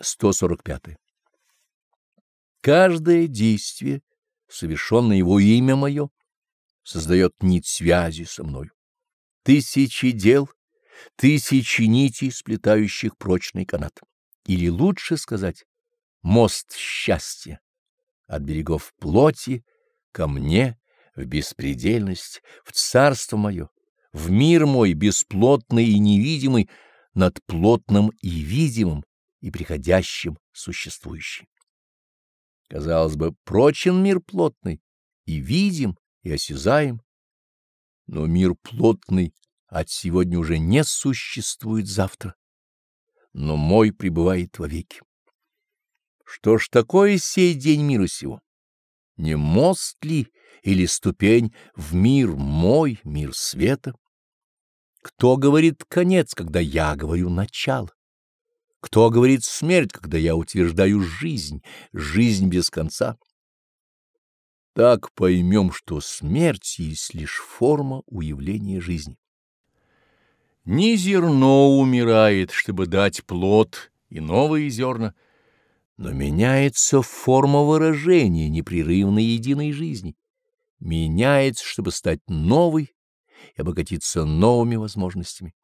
145. Каждое действие, совершенное его имя мое, создает нить связи со мною. Тысячи дел, тысячи нитей, сплетающих прочный канат. Или лучше сказать, мост счастья от берегов плоти ко мне в беспредельность, в царство мое, в мир мой бесплотный и невидимый, над плотным и видимым, и приходящим существующим. Казалось бы, прочен мир плотный, и видим, и осязаем, но мир плотный от сегодня уже не существует завтра, но мой пребывает вовеки. Что ж такое сей день мира сего? Не мост ли или ступень в мир мой, мир света? Кто говорит конец, когда я говорю начало? Кто говорит смерть, когда я утверждаю жизнь, жизнь без конца? Так поймем, что смерть есть лишь форма уявления жизни. Не зерно умирает, чтобы дать плод и новые зерна, но меняется форма выражения непрерывной единой жизни, меняется, чтобы стать новой и обогатиться новыми возможностями.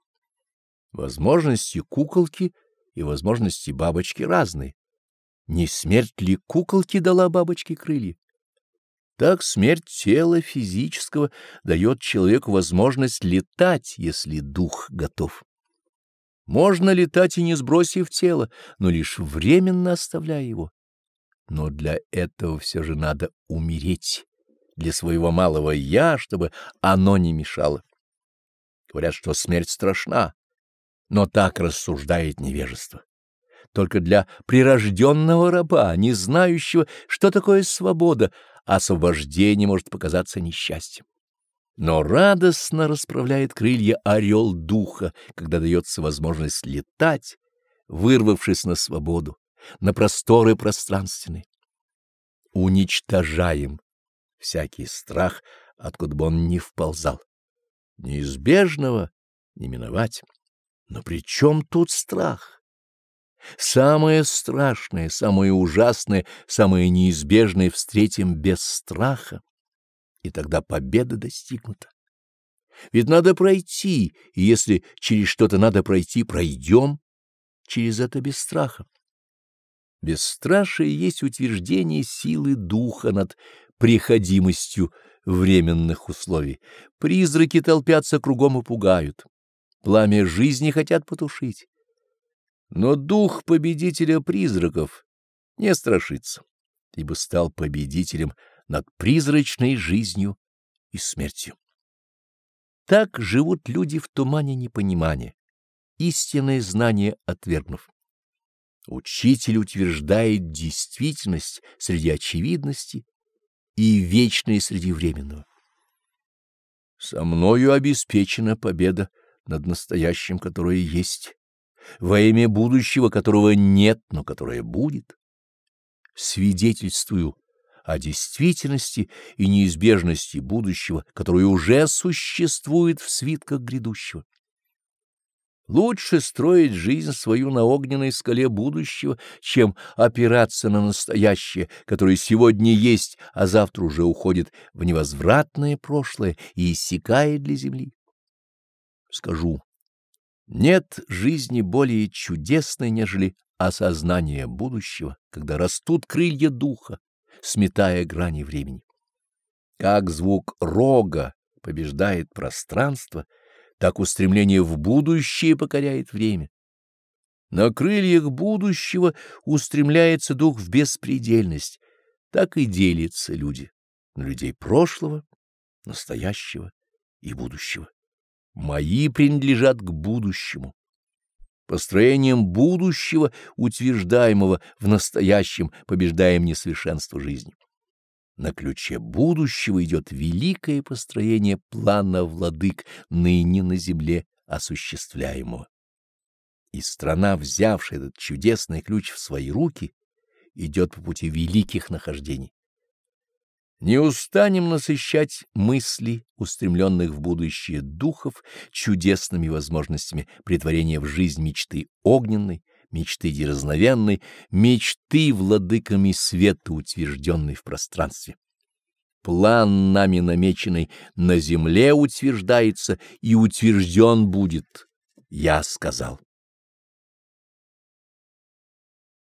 Возможности куколки — и возможности бабочки разные. Не смерть ли куколки дала бабочке крылья? Так смерть тела физического дает человеку возможность летать, если дух готов. Можно летать и не сбросив тело, но лишь временно оставляя его. Но для этого все же надо умереть, для своего малого «я», чтобы оно не мешало. Говорят, что смерть страшна, но так рассуждает невежество. Только для прирожденного раба, не знающего, что такое свобода, освобождение может показаться несчастьем. Но радостно расправляет крылья орел духа, когда дается возможность летать, вырвавшись на свободу, на просторы пространственные. Уничтожаем всякий страх, откуда бы он ни вползал. Неизбежного не миновать. Но при чем тут страх? Самое страшное, самое ужасное, самое неизбежное встретим без страха, и тогда победа достигнута. Ведь надо пройти, и если через что-то надо пройти, пройдем через это без страха. Бесстрашие есть утверждение силы духа над приходимостью временных условий. Призраки толпятся кругом и пугают пламя жизни хотят потушить. Но дух победителя призраков не страшится, ибо стал победителем над призрачной жизнью и смертью. Так живут люди в тумане непонимания, истинное знание отвергнув. Учитель утверждает действительность среди очевидности и вечное среди временного. Со мною обеспечена победа над настоящим, которое есть, во имя будущего, которого нет, но которое будет. Свидетельствую о действительности и неизбежности будущего, которое уже существует в свитках грядущего. Лучше строить жизнь свою на огненной скале будущего, чем опираться на настоящее, которое сегодня есть, а завтра уже уходит в невозвратное прошлое и иссякает для земли скажу, нет жизни более чудесной, нежели осознание будущего, когда растут крылья духа, сметая грани времени. Как звук рога побеждает пространство, так устремление в будущее покоряет время. На крыльях будущего устремляется дух в беспредельность, так и делятся люди на людей прошлого, настоящего и будущего мои принадлежат к будущему. Построением будущего, утверждаемого в настоящем, побеждаем несовершенство жизни. На ключе будущего идет великое построение плана владык ныне на земле осуществляемого. И страна, взявшая этот чудесный ключ в свои руки, идет по пути великих нахождений. Не устанем насыщать мысли, устремленных в будущее духов, чудесными возможностями притворения в жизнь мечты огненной, мечты дерзновенной, мечты владыками света, утвержденной в пространстве. План нами намеченный на земле утверждается и утвержден будет, я сказал.